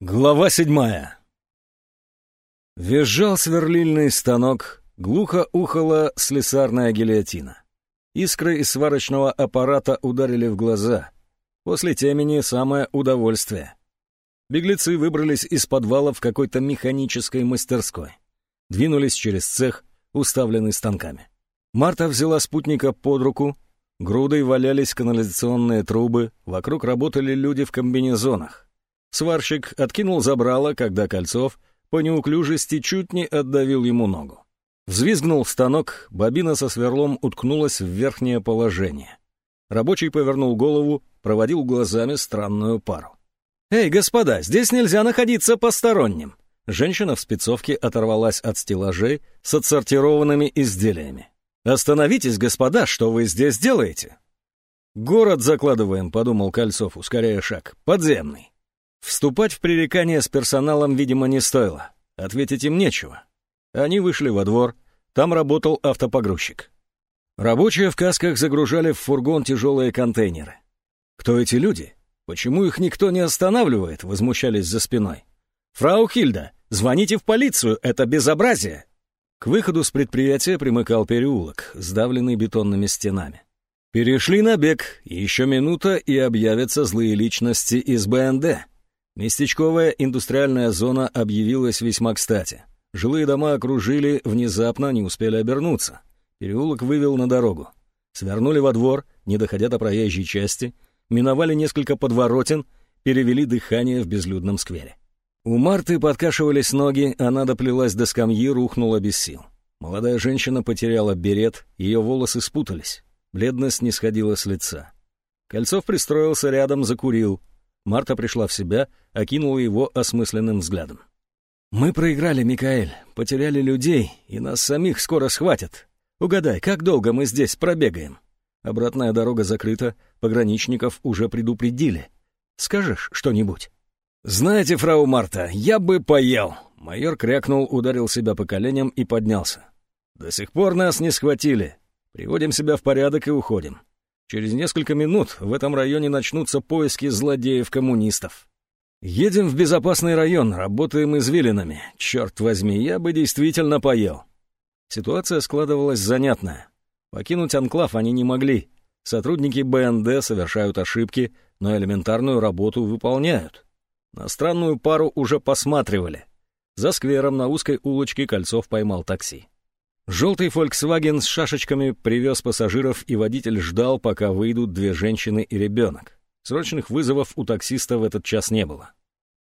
Глава седьмая. Визжал сверлильный станок, глухо ухала слесарная гильотина. Искры из сварочного аппарата ударили в глаза. После темени самое удовольствие. Беглецы выбрались из подвала в какой-то механической мастерской. Двинулись через цех, уставленный станками. Марта взяла спутника под руку, грудой валялись канализационные трубы, вокруг работали люди в комбинезонах. Сварщик откинул забрало, когда Кольцов по неуклюжести чуть не отдавил ему ногу. Взвизгнул станок, бобина со сверлом уткнулась в верхнее положение. Рабочий повернул голову, проводил глазами странную пару. «Эй, господа, здесь нельзя находиться посторонним!» Женщина в спецовке оторвалась от стеллажей с отсортированными изделиями. «Остановитесь, господа, что вы здесь делаете?» «Город закладываем», — подумал Кольцов, ускоряя шаг. «Подземный». Вступать в пререкание с персоналом, видимо, не стоило. Ответить им нечего. Они вышли во двор, там работал автопогрузчик. Рабочие в касках загружали в фургон тяжелые контейнеры. «Кто эти люди? Почему их никто не останавливает?» — возмущались за спиной. «Фрау Хильда, звоните в полицию, это безобразие!» К выходу с предприятия примыкал переулок, сдавленный бетонными стенами. Перешли на бег, еще минута, и объявятся злые личности из БНД. Местечковая индустриальная зона объявилась весьма кстати. Жилые дома окружили, внезапно не успели обернуться. Переулок вывел на дорогу. Свернули во двор, не доходя до проезжей части, миновали несколько подворотен, перевели дыхание в безлюдном сквере. У Марты подкашивались ноги, она доплелась до скамьи, рухнула без сил. Молодая женщина потеряла берет, ее волосы спутались. Бледность не сходила с лица. Кольцов пристроился рядом, закурил. Марта пришла в себя, окинула его осмысленным взглядом. «Мы проиграли, Микаэль, потеряли людей, и нас самих скоро схватят. Угадай, как долго мы здесь пробегаем? Обратная дорога закрыта, пограничников уже предупредили. Скажешь что-нибудь?» «Знаете, фрау Марта, я бы поел!» Майор крякнул, ударил себя по коленям и поднялся. «До сих пор нас не схватили. Приводим себя в порядок и уходим. Через несколько минут в этом районе начнутся поиски злодеев-коммунистов. Едем в безопасный район, работаем извилинами. Черт возьми, я бы действительно поел. Ситуация складывалась занятная. Покинуть анклав они не могли. Сотрудники БНД совершают ошибки, но элементарную работу выполняют. На странную пару уже посматривали. За сквером на узкой улочке Кольцов поймал такси. Желтый Volkswagen с шашечками привез пассажиров, и водитель ждал, пока выйдут две женщины и ребенок. Срочных вызовов у таксиста в этот час не было.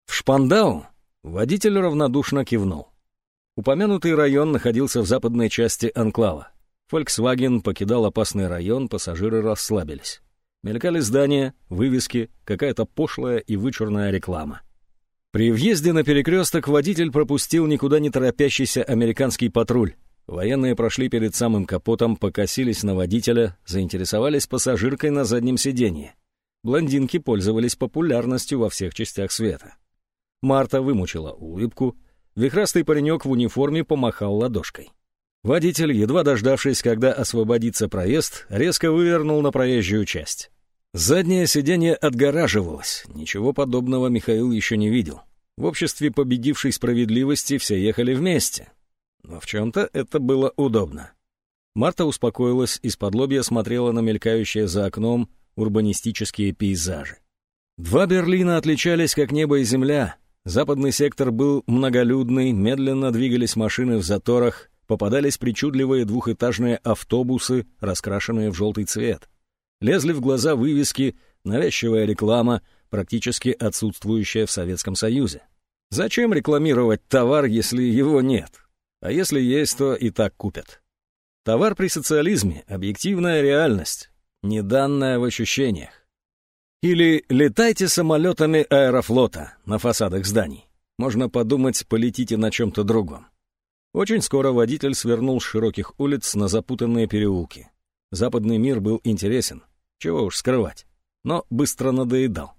В Шпандау водитель равнодушно кивнул. Упомянутый район находился в западной части анклава. Volkswagen покидал опасный район, пассажиры расслабились. Мелькали здания, вывески, какая-то пошлая и вычурная реклама. При въезде на перекресток водитель пропустил никуда не торопящийся американский патруль. Военные прошли перед самым капотом, покосились на водителя, заинтересовались пассажиркой на заднем сиденье. Блондинки пользовались популярностью во всех частях света. Марта вымучила улыбку, вихрастый паренек в униформе помахал ладошкой. Водитель, едва дождавшись, когда освободится проезд, резко вывернул на проезжую часть. Заднее сиденье отгораживалось, ничего подобного Михаил еще не видел. В обществе победившей справедливости все ехали вместе, но в чем-то это было удобно. Марта успокоилась, из-под лобья смотрела на мелькающие за окном урбанистические пейзажи. Два Берлина отличались как небо и земля. Западный сектор был многолюдный, медленно двигались машины в заторах, попадались причудливые двухэтажные автобусы, раскрашенные в желтый цвет. Лезли в глаза вывески, навязчивая реклама, практически отсутствующая в Советском Союзе. Зачем рекламировать товар, если его нет? А если есть, то и так купят. Товар при социализме — объективная реальность, не данная в ощущениях. Или летайте самолетами аэрофлота на фасадах зданий. Можно подумать, полетите на чем-то другом. Очень скоро водитель свернул с широких улиц на запутанные переулки. Западный мир был интересен, чего уж скрывать, но быстро надоедал.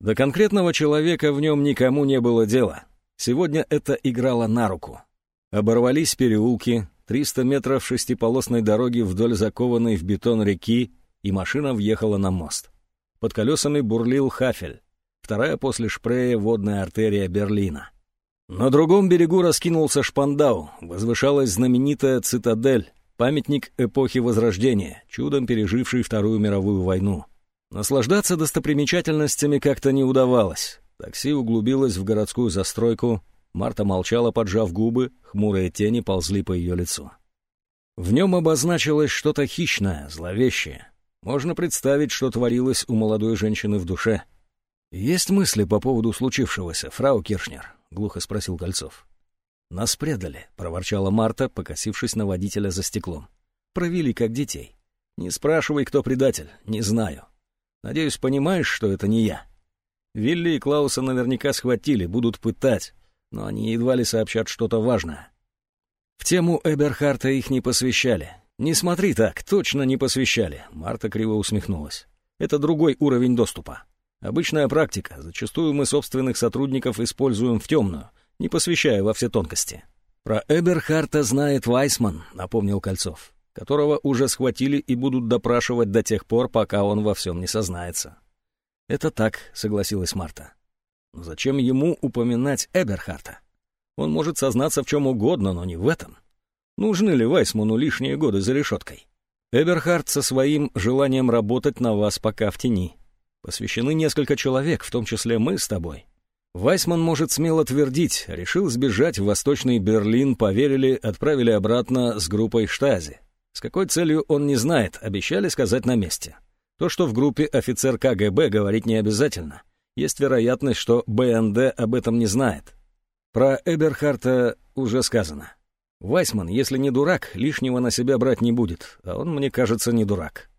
До конкретного человека в нем никому не было дела. Сегодня это играло на руку. Оборвались переулки, 300 метров шестиполосной дороги вдоль закованной в бетон реки, и машина въехала на мост. Под колесами бурлил хафель. вторая после Шпрея водная артерия Берлина. На другом берегу раскинулся Шпандау, возвышалась знаменитая цитадель, памятник эпохи Возрождения, чудом переживший Вторую мировую войну. Наслаждаться достопримечательностями как-то не удавалось. Такси углубилось в городскую застройку, Марта молчала, поджав губы, хмурые тени ползли по ее лицу. В нем обозначилось что-то хищное, зловещее. Можно представить, что творилось у молодой женщины в душе. «Есть мысли по поводу случившегося, фрау Киршнер?» — глухо спросил Кольцов. «Нас предали», — проворчала Марта, покосившись на водителя за стеклом. «Провели как детей. Не спрашивай, кто предатель, не знаю. Надеюсь, понимаешь, что это не я. Вилли и Клауса наверняка схватили, будут пытать но они едва ли сообщат что-то важное. В тему Эберхарта их не посвящали. «Не смотри так, точно не посвящали», — Марта криво усмехнулась. «Это другой уровень доступа. Обычная практика, зачастую мы собственных сотрудников используем в темную, не посвящая во все тонкости». «Про Эберхарта знает Вайсман», — напомнил Кольцов, «которого уже схватили и будут допрашивать до тех пор, пока он во всем не сознается». «Это так», — согласилась Марта. Зачем ему упоминать Эберхарта? Он может сознаться в чем угодно, но не в этом. Нужны ли Вайсману лишние годы за решеткой? Эберхард со своим желанием работать на вас пока в тени. Посвящены несколько человек, в том числе мы с тобой. Вайсман может смело твердить, решил сбежать в Восточный Берлин, поверили, отправили обратно с группой Штази. С какой целью он не знает, обещали сказать на месте. То, что в группе офицер КГБ, говорить не обязательно есть вероятность, что БНД об этом не знает. Про Эберхарта уже сказано. Вайсман, если не дурак, лишнего на себя брать не будет, а он, мне кажется, не дурак.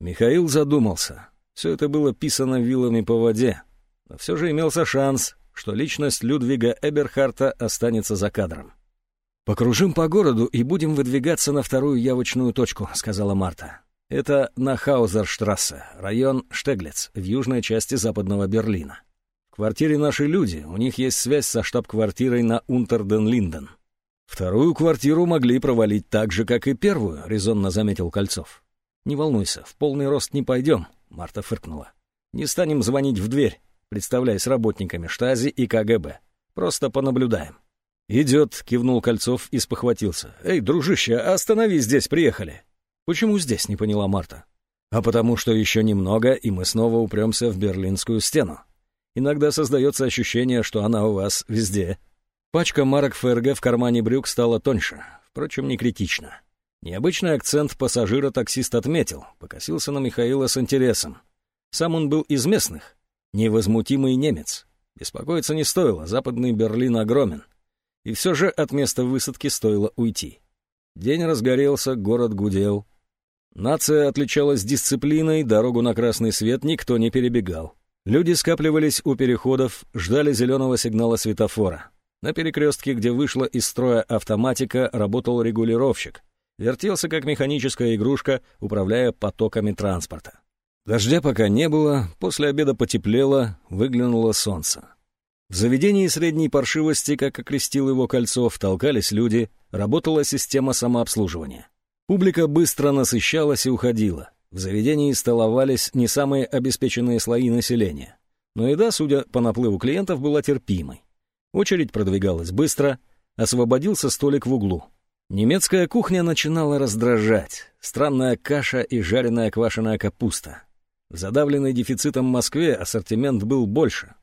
Михаил задумался. Все это было писано вилами по воде. Но все же имелся шанс, что личность Людвига Эберхарта останется за кадром. «Покружим по городу и будем выдвигаться на вторую явочную точку», — сказала Марта. Это на Хаузерштрассе, район Штеглец, в южной части западного Берлина. В квартире наши люди, у них есть связь со штаб-квартирой на Унтерден-Линден. Вторую квартиру могли провалить так же, как и первую, резонно заметил Кольцов. Не волнуйся, в полный рост не пойдем, Марта фыркнула. Не станем звонить в дверь, представляясь работниками Штази и КГБ. Просто понаблюдаем. «Идет», — кивнул Кольцов и спохватился. «Эй, дружище, останови здесь, приехали». «Почему здесь?» — не поняла Марта. «А потому что еще немного, и мы снова упремся в Берлинскую стену. Иногда создается ощущение, что она у вас везде». Пачка марок ФРГ в кармане брюк стала тоньше, впрочем, не критично. Необычный акцент пассажира таксист отметил, покосился на Михаила с интересом. Сам он был из местных, невозмутимый немец. Беспокоиться не стоило, западный Берлин огромен. И все же от места высадки стоило уйти. День разгорелся, город гудел, Нация отличалась дисциплиной, дорогу на красный свет никто не перебегал. Люди скапливались у переходов, ждали зеленого сигнала светофора. На перекрестке, где вышла из строя автоматика, работал регулировщик. Вертелся как механическая игрушка, управляя потоками транспорта. Дождя пока не было, после обеда потеплело, выглянуло солнце. В заведении средней паршивости, как окрестил его Кольцов, толкались люди, работала система самообслуживания. Публика быстро насыщалась и уходила. В заведении столовались не самые обеспеченные слои населения. Но еда, судя по наплыву клиентов, была терпимой. Очередь продвигалась быстро, освободился столик в углу. Немецкая кухня начинала раздражать. Странная каша и жареная квашеная капуста. В задавленной дефицитом Москве ассортимент был больше.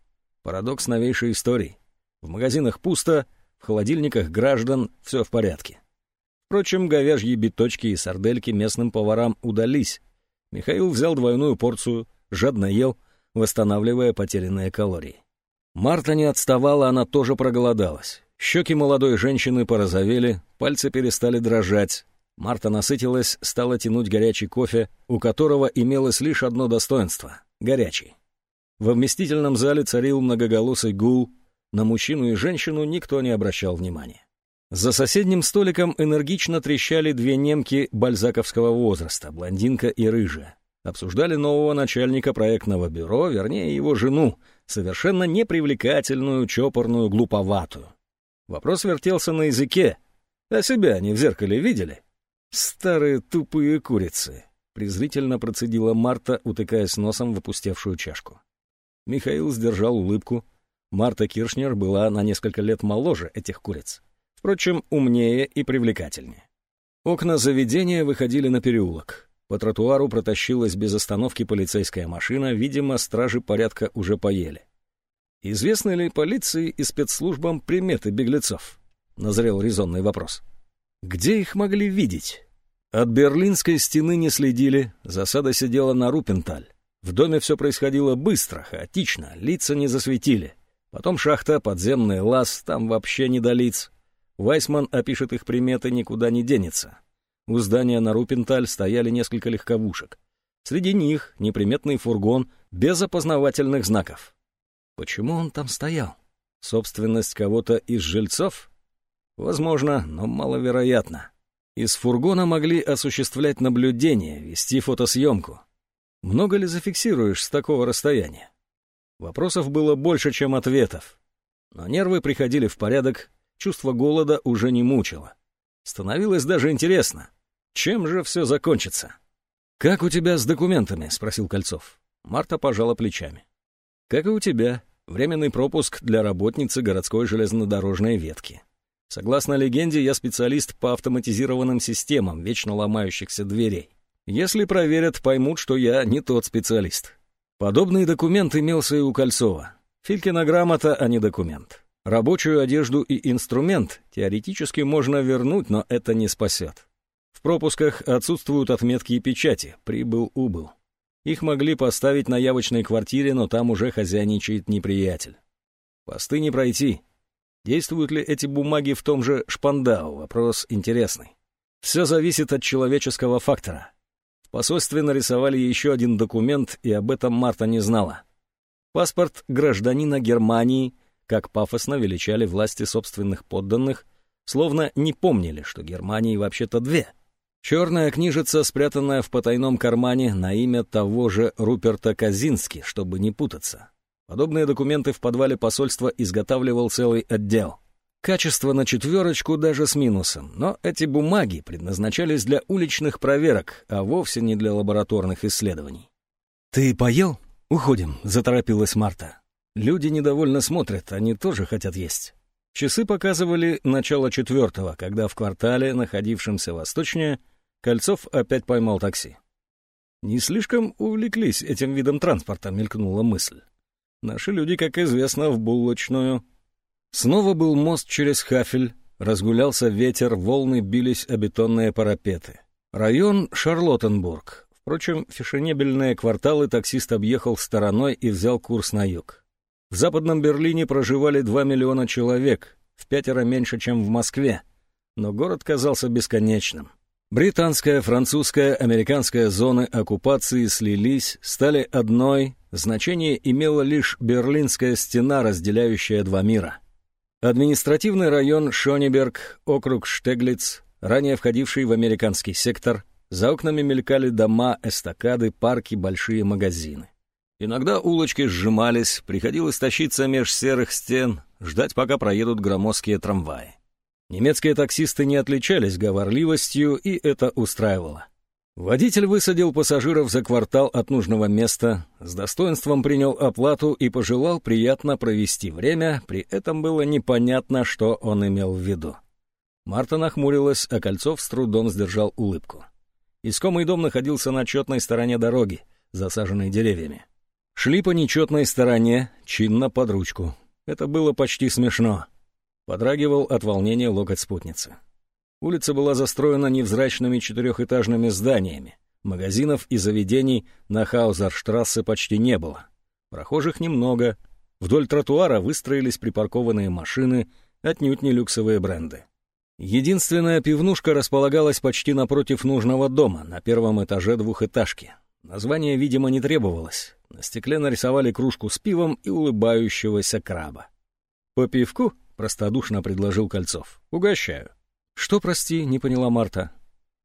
Парадокс новейшей истории. В магазинах пусто, в холодильниках граждан все в порядке. Впрочем, говяжьи биточки и сардельки местным поварам удались. Михаил взял двойную порцию, жадно ел, восстанавливая потерянные калории. Марта не отставала, она тоже проголодалась. Щеки молодой женщины порозовели, пальцы перестали дрожать. Марта насытилась, стала тянуть горячий кофе, у которого имелось лишь одно достоинство — горячий. В вместительном зале царил многоголосый гул, на мужчину и женщину никто не обращал внимания. За соседним столиком энергично трещали две немки бальзаковского возраста, блондинка и рыжая. Обсуждали нового начальника проектного бюро, вернее, его жену, совершенно непривлекательную, чопорную, глуповатую. Вопрос вертелся на языке. А себя они в зеркале видели? Старые тупые курицы, презрительно процедила Марта, утыкаясь носом в опустевшую чашку. Михаил сдержал улыбку. Марта Киршнер была на несколько лет моложе этих куриц. Впрочем, умнее и привлекательнее. Окна заведения выходили на переулок. По тротуару протащилась без остановки полицейская машина, видимо, стражи порядка уже поели. Известны ли полиции и спецслужбам приметы беглецов? Назрел резонный вопрос. Где их могли видеть? От Берлинской стены не следили, засада сидела на Рупенталь. В доме все происходило быстро, хаотично, лица не засветили. Потом шахта, подземный лаз, там вообще не до лиц. Вайсман опишет их приметы, никуда не денется. У здания на Рупенталь стояли несколько легковушек. Среди них неприметный фургон без опознавательных знаков. Почему он там стоял? Собственность кого-то из жильцов? Возможно, но маловероятно. Из фургона могли осуществлять наблюдение, вести фотосъемку. Много ли зафиксируешь с такого расстояния? Вопросов было больше, чем ответов. Но нервы приходили в порядок, чувство голода уже не мучило. Становилось даже интересно, чем же все закончится. «Как у тебя с документами?» — спросил Кольцов. Марта пожала плечами. «Как и у тебя. Временный пропуск для работницы городской железнодорожной ветки. Согласно легенде, я специалист по автоматизированным системам вечно ломающихся дверей. Если проверят, поймут, что я не тот специалист. Подобный документ имелся и у Кольцова. Филькина грамота, а не документ. Рабочую одежду и инструмент теоретически можно вернуть, но это не спасет. В пропусках отсутствуют отметки и печати, прибыл-убыл. Их могли поставить на явочной квартире, но там уже хозяйничает неприятель. Посты не пройти, Действуют ли эти бумаги в том же Шпандау? Вопрос интересный. Все зависит от человеческого фактора. В посольстве нарисовали еще один документ, и об этом Марта не знала. Паспорт гражданина Германии, как пафосно величали власти собственных подданных, словно не помнили, что Германии вообще-то две. Черная книжица, спрятанная в потайном кармане на имя того же Руперта Казински, чтобы не путаться. Подобные документы в подвале посольства изготавливал целый отдел. Качество на четверочку даже с минусом, но эти бумаги предназначались для уличных проверок, а вовсе не для лабораторных исследований. «Ты поел? Уходим», — заторопилась Марта. Люди недовольно смотрят, они тоже хотят есть. Часы показывали начало четвертого, когда в квартале, находившемся восточнее, Кольцов опять поймал такси. «Не слишком увлеклись этим видом транспорта», — мелькнула мысль. Наши люди, как известно, в булочную. Снова был мост через Хафель, разгулялся ветер, волны бились о бетонные парапеты. Район Шарлоттенбург. Впрочем, фешенебельные кварталы таксист объехал стороной и взял курс на юг. В западном Берлине проживали 2 миллиона человек, в пятеро меньше, чем в Москве, но город казался бесконечным. Британская, французская, американская зоны оккупации слились, стали одной, значение имела лишь Берлинская стена, разделяющая два мира. Административный район Шонеберг, округ Штеглиц, ранее входивший в американский сектор, за окнами мелькали дома, эстакады, парки, большие магазины. Иногда улочки сжимались, приходилось тащиться меж серых стен, ждать, пока проедут громоздкие трамваи. Немецкие таксисты не отличались говорливостью, и это устраивало. Водитель высадил пассажиров за квартал от нужного места, с достоинством принял оплату и пожелал приятно провести время, при этом было непонятно, что он имел в виду. Марта нахмурилась, а Кольцов с трудом сдержал улыбку. Искомый дом находился на четной стороне дороги, засаженной деревьями. Шли по нечетной стороне, чинно под ручку. Это было почти смешно. Подрагивал от волнения локоть спутницы. Улица была застроена невзрачными четырехэтажными зданиями. Магазинов и заведений на Хаузерштрассе почти не было. Прохожих немного. Вдоль тротуара выстроились припаркованные машины, отнюдь не люксовые бренды. Единственная пивнушка располагалась почти напротив нужного дома, на первом этаже двухэтажки. Название, видимо, не требовалось. На стекле нарисовали кружку с пивом и улыбающегося краба. «По пивку?» — простодушно предложил Кольцов. «Угощаю». «Что, прости?» — не поняла Марта.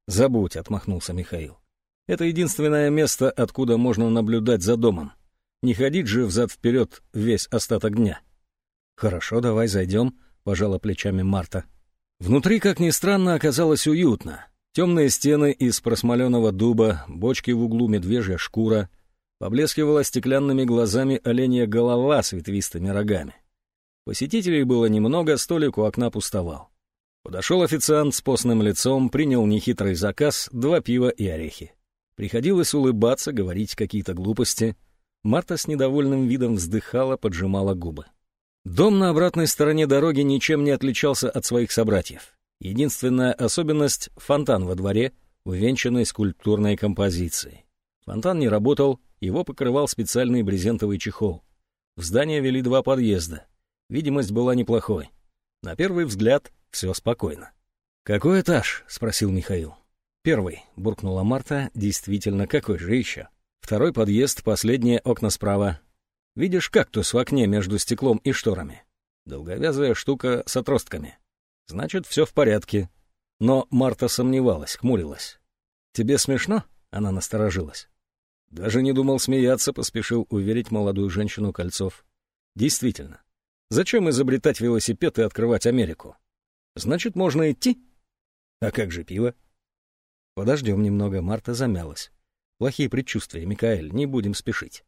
«Забудь», — отмахнулся Михаил. «Это единственное место, откуда можно наблюдать за домом. Не ходить же взад-вперед весь остаток дня». «Хорошо, давай зайдем», — пожала плечами Марта. Внутри, как ни странно, оказалось уютно. Темные стены из просмоленного дуба, бочки в углу медвежья шкура. Поблескивала стеклянными глазами оленья голова с ветвистыми рогами. Посетителей было немного, столик у окна пустовал. Подошел официант с постным лицом, принял нехитрый заказ, два пива и орехи. Приходилось улыбаться, говорить какие-то глупости. Марта с недовольным видом вздыхала, поджимала губы. Дом на обратной стороне дороги ничем не отличался от своих собратьев. Единственная особенность — фонтан во дворе, увенчанный скульптурной композицией. Фонтан не работал, его покрывал специальный брезентовый чехол. В здание вели два подъезда. Видимость была неплохой. На первый взгляд все спокойно. «Какой этаж?» — спросил Михаил. «Первый», — буркнула Марта. «Действительно, какой же еще?» «Второй подъезд, последние окна справа. Видишь кактус в окне между стеклом и шторами? Долговязая штука с отростками. Значит, все в порядке». Но Марта сомневалась, хмурилась. «Тебе смешно?» — она насторожилась. Даже не думал смеяться, поспешил уверить молодую женщину Кольцов. «Действительно. Зачем изобретать велосипед и открывать Америку? Значит, можно идти? А как же пиво?» Подождем немного, Марта замялась. Плохие предчувствия, Микаэль, не будем спешить.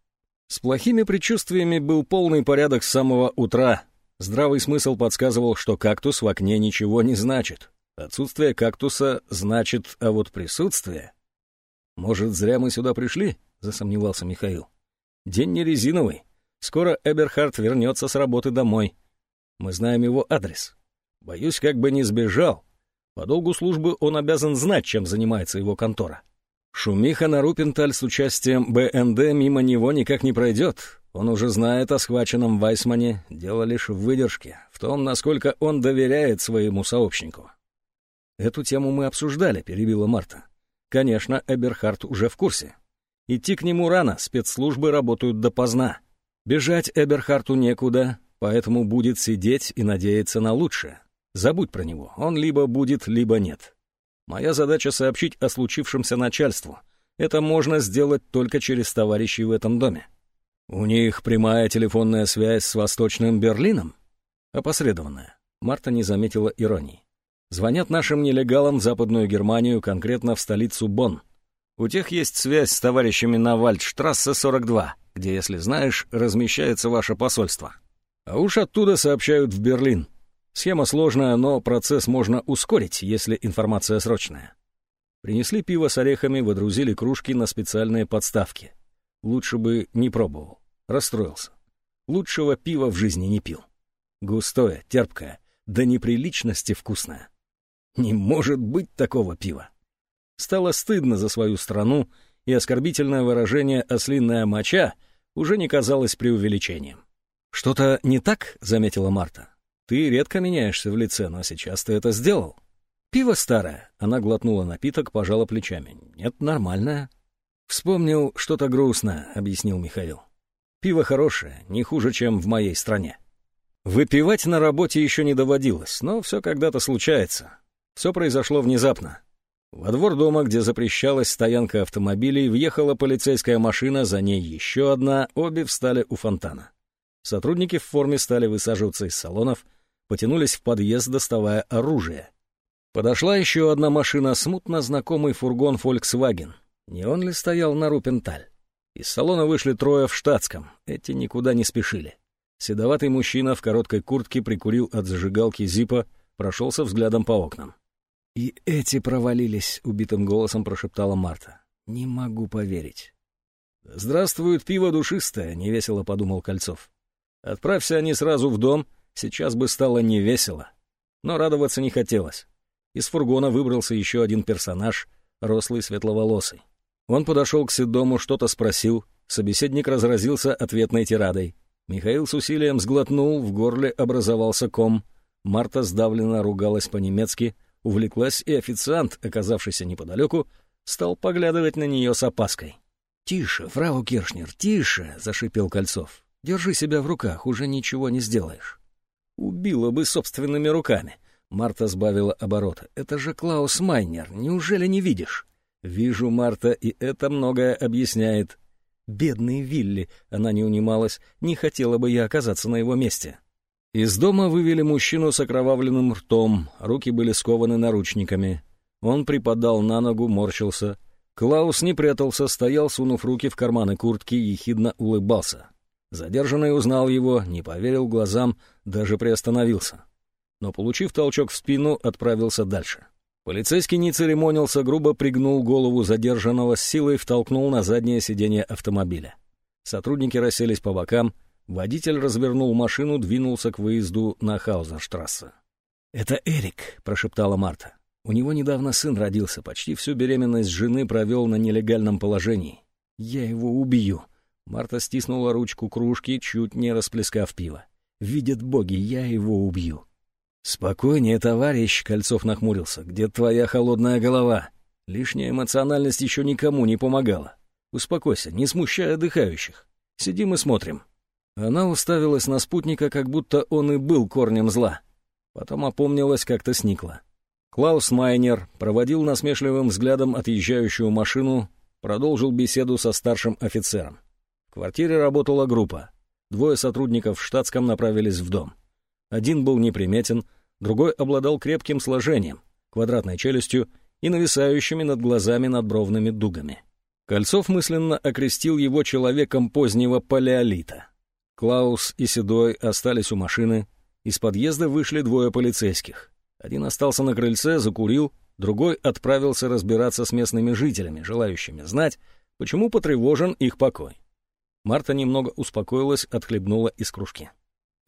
С плохими предчувствиями был полный порядок с самого утра. Здравый смысл подсказывал, что кактус в окне ничего не значит. Отсутствие кактуса значит, а вот присутствие... Может, зря мы сюда пришли? Засомневался Михаил. День не резиновый. Скоро Эберхард вернется с работы домой. Мы знаем его адрес. Боюсь, как бы не сбежал. По долгу службы он обязан знать, чем занимается его контора. Шумиха на Рупенталь с участием БНД мимо него никак не пройдет. Он уже знает о схваченном Вайсмане, дело лишь в выдержке, в том, насколько он доверяет своему сообщнику. «Эту тему мы обсуждали», — перебила Марта. «Конечно, Эберхард уже в курсе. Идти к нему рано, спецслужбы работают допоздна. Бежать Эберхарту некуда, поэтому будет сидеть и надеяться на лучшее. Забудь про него, он либо будет, либо нет. Моя задача сообщить о случившемся начальству. Это можно сделать только через товарищей в этом доме. У них прямая телефонная связь с Восточным Берлином? Опосредованная. Марта не заметила иронии. Звонят нашим нелегалам в Западную Германию, конкретно в столицу Бонн. У тех есть связь с товарищами на Вальдштрассе 42, где, если знаешь, размещается ваше посольство. А уж оттуда сообщают в Берлин. Схема сложная, но процесс можно ускорить, если информация срочная. Принесли пиво с орехами, водрузили кружки на специальные подставки. Лучше бы не пробовал. Расстроился. Лучшего пива в жизни не пил. Густое, терпкое, до неприличности вкусное. Не может быть такого пива. Стало стыдно за свою страну, и оскорбительное выражение «ослинная моча» уже не казалось преувеличением. «Что-то не так?» — заметила Марта. Ты редко меняешься в лице, но сейчас ты это сделал. Пиво старое. Она глотнула напиток, пожала плечами. Нет, нормальное. Вспомнил что-то грустное, объяснил Михаил. Пиво хорошее, не хуже, чем в моей стране. Выпивать на работе еще не доводилось, но все когда-то случается. Все произошло внезапно. Во двор дома, где запрещалась стоянка автомобилей, въехала полицейская машина, за ней еще одна, обе встали у фонтана. Сотрудники в форме стали высаживаться из салонов, потянулись в подъезд, доставая оружие. Подошла еще одна машина, смутно знакомый фургон Volkswagen. Не он ли стоял на Рупенталь? Из салона вышли трое в штатском, эти никуда не спешили. Седоватый мужчина в короткой куртке прикурил от зажигалки зипа, прошелся взглядом по окнам. «И эти провалились», — убитым голосом прошептала Марта. «Не могу поверить». «Здравствует пиво душистое», — невесело подумал Кольцов. «Отправься они сразу в дом, Сейчас бы стало невесело. Но радоваться не хотелось. Из фургона выбрался еще один персонаж, рослый светловолосый. Он подошел к Седому, что-то спросил. Собеседник разразился ответной тирадой. Михаил с усилием сглотнул, в горле образовался ком. Марта сдавленно ругалась по-немецки, увлеклась, и официант, оказавшийся неподалеку, стал поглядывать на нее с опаской. «Тише, фрау Киршнер, тише!» — зашипел Кольцов. «Держи себя в руках, уже ничего не сделаешь». Убила бы собственными руками. Марта сбавила обороты. «Это же Клаус Майнер, неужели не видишь?» «Вижу, Марта, и это многое объясняет». «Бедный Вилли!» — она не унималась. «Не хотела бы я оказаться на его месте». Из дома вывели мужчину с окровавленным ртом, руки были скованы наручниками. Он припадал на ногу, морщился. Клаус не прятался, стоял, сунув руки в карманы куртки, и ехидно улыбался. Задержанный узнал его, не поверил глазам, даже приостановился. Но, получив толчок в спину, отправился дальше. Полицейский не церемонился, грубо пригнул голову задержанного, с силой втолкнул на заднее сиденье автомобиля. Сотрудники расселись по бокам, водитель развернул машину, двинулся к выезду на Хаузенштрассе. «Это Эрик», — прошептала Марта. У него недавно сын родился, почти всю беременность жены провел на нелегальном положении. Я его убью. Марта стиснула ручку кружки, чуть не расплескав пиво. Видят боги, я его убью. «Спокойнее, товарищ», — Кольцов нахмурился. «Где твоя холодная голова? Лишняя эмоциональность еще никому не помогала. Успокойся, не смущая отдыхающих. Сидим и смотрим». Она уставилась на спутника, как будто он и был корнем зла. Потом опомнилась, как-то сникла. Клаус Майнер проводил насмешливым взглядом отъезжающую машину, продолжил беседу со старшим офицером. В квартире работала группа. Двое сотрудников в штатском направились в дом. Один был неприметен, другой обладал крепким сложением, квадратной челюстью и нависающими над глазами надбровными дугами. Кольцов мысленно окрестил его человеком позднего палеолита. Клаус и Седой остались у машины, из подъезда вышли двое полицейских. Один остался на крыльце, закурил, другой отправился разбираться с местными жителями, желающими знать, почему потревожен их покой. Марта немного успокоилась, отхлебнула из кружки.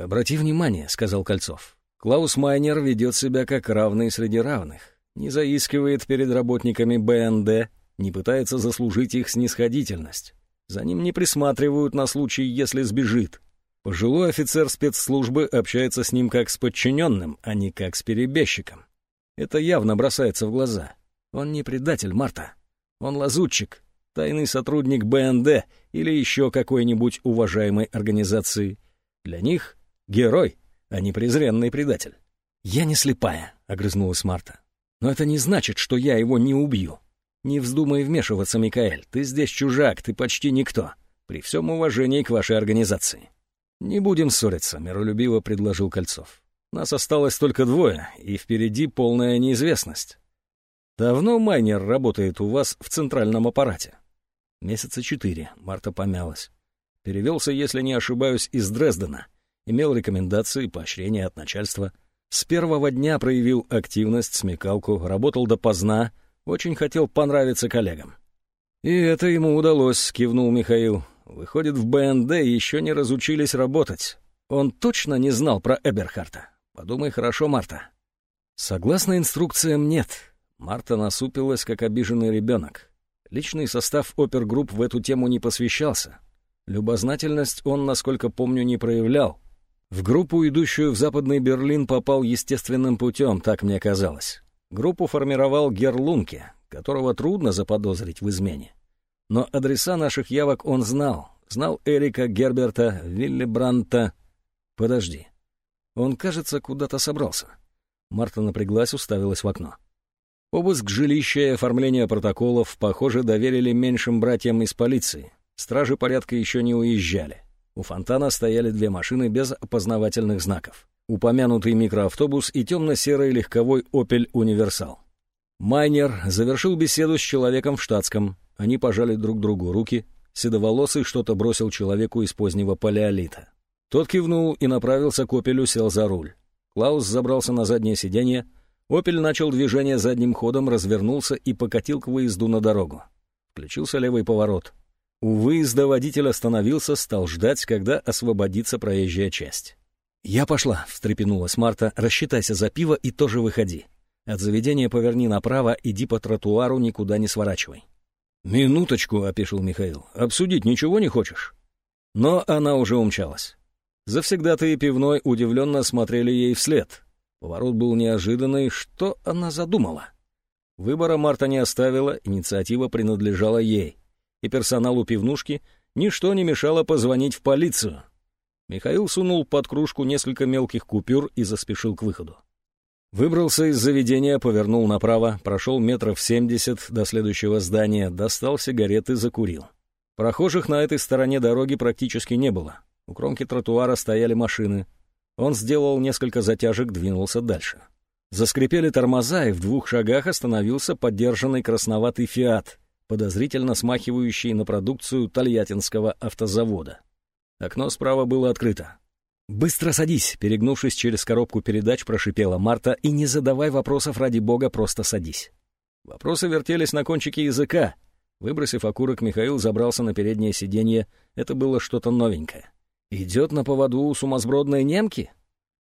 «Обрати внимание», — сказал Кольцов. «Клаус Майнер ведет себя как равный среди равных, не заискивает перед работниками БНД, не пытается заслужить их снисходительность. За ним не присматривают на случай, если сбежит. Пожилой офицер спецслужбы общается с ним как с подчиненным, а не как с перебежчиком. Это явно бросается в глаза. Он не предатель, Марта. Он лазутчик, тайный сотрудник БНД или еще какой-нибудь уважаемой организации. Для них герой, а не презренный предатель. «Я не слепая», — огрызнулась Марта. «Но это не значит, что я его не убью. Не вздумай вмешиваться, Микаэль. Ты здесь чужак, ты почти никто. При всем уважении к вашей организации». «Не будем ссориться», — миролюбиво предложил Кольцов. «Нас осталось только двое, и впереди полная неизвестность. Давно майнер работает у вас в центральном аппарате?» «Месяца четыре», — Марта помялась. «Перевелся, если не ошибаюсь, из Дрездена. Имел рекомендации, поощрения от начальства. С первого дня проявил активность, смекалку, работал допоздна, очень хотел понравиться коллегам». «И это ему удалось», — кивнул Михаил. Выходит, в БНД еще не разучились работать. Он точно не знал про Эберхарта. Подумай хорошо, Марта. Согласно инструкциям, нет. Марта насупилась, как обиженный ребенок. Личный состав опергрупп в эту тему не посвящался. Любознательность он, насколько помню, не проявлял. В группу, идущую в Западный Берлин, попал естественным путем, так мне казалось. Группу формировал Герлунке, которого трудно заподозрить в измене. Но адреса наших явок он знал. Знал Эрика, Герберта, Вилли Бранта. Подожди. Он, кажется, куда-то собрался. Марта напряглась, уставилась в окно. Обыск жилища и оформление протоколов, похоже, доверили меньшим братьям из полиции. Стражи порядка еще не уезжали. У фонтана стояли две машины без опознавательных знаков. Упомянутый микроавтобус и темно-серый легковой «Опель Универсал». Майнер завершил беседу с человеком в штатском, они пожали друг другу руки. Седоволосый что-то бросил человеку из позднего палеолита. Тот кивнул и направился к «Опелю», сел за руль. Клаус забрался на заднее сиденье. «Опель» начал движение задним ходом, развернулся и покатил к выезду на дорогу. Включился левый поворот. У выезда водитель остановился, стал ждать, когда освободится проезжая часть. «Я пошла», — встрепенулась Марта, — «рассчитайся за пиво и тоже выходи. От заведения поверни направо, иди по тротуару, никуда не сворачивай». «Минуточку», — опешил Михаил, — «обсудить ничего не хочешь?» Но она уже умчалась. Завсегдатые пивной удивленно смотрели ей вслед. Поворот был неожиданный. Что она задумала? Выбора Марта не оставила, инициатива принадлежала ей. И персоналу пивнушки ничто не мешало позвонить в полицию. Михаил сунул под кружку несколько мелких купюр и заспешил к выходу. Выбрался из заведения, повернул направо, прошел метров семьдесят до следующего здания, достал сигареты, закурил. Прохожих на этой стороне дороги практически не было. У кромки тротуара стояли машины. Он сделал несколько затяжек, двинулся дальше. Заскрипели тормоза, и в двух шагах остановился поддержанный красноватый «Фиат». Подозрительно смахивающий на продукцию Тольяттинского автозавода. Окно справа было открыто. «Быстро садись!» — перегнувшись через коробку передач, прошипела Марта. «И не задавай вопросов ради бога, просто садись!» Вопросы вертелись на кончике языка. Выбросив окурок, Михаил забрался на переднее сиденье. Это было что-то новенькое. «Идет на поводу у сумасбродной немки?»